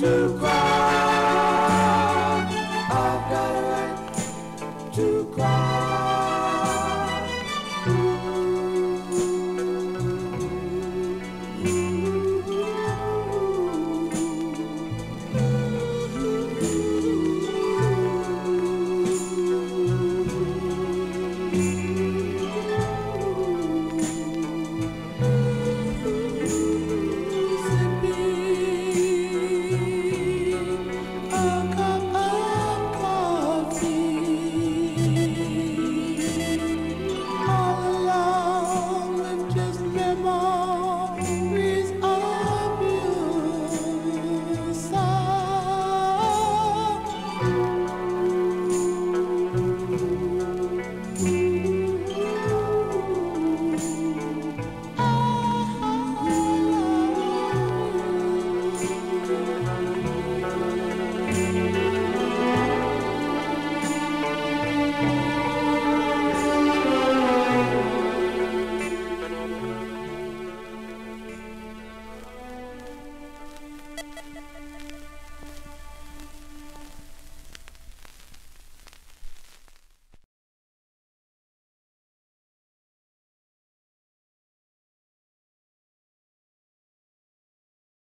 to cry. I've got a right to cry. Sipping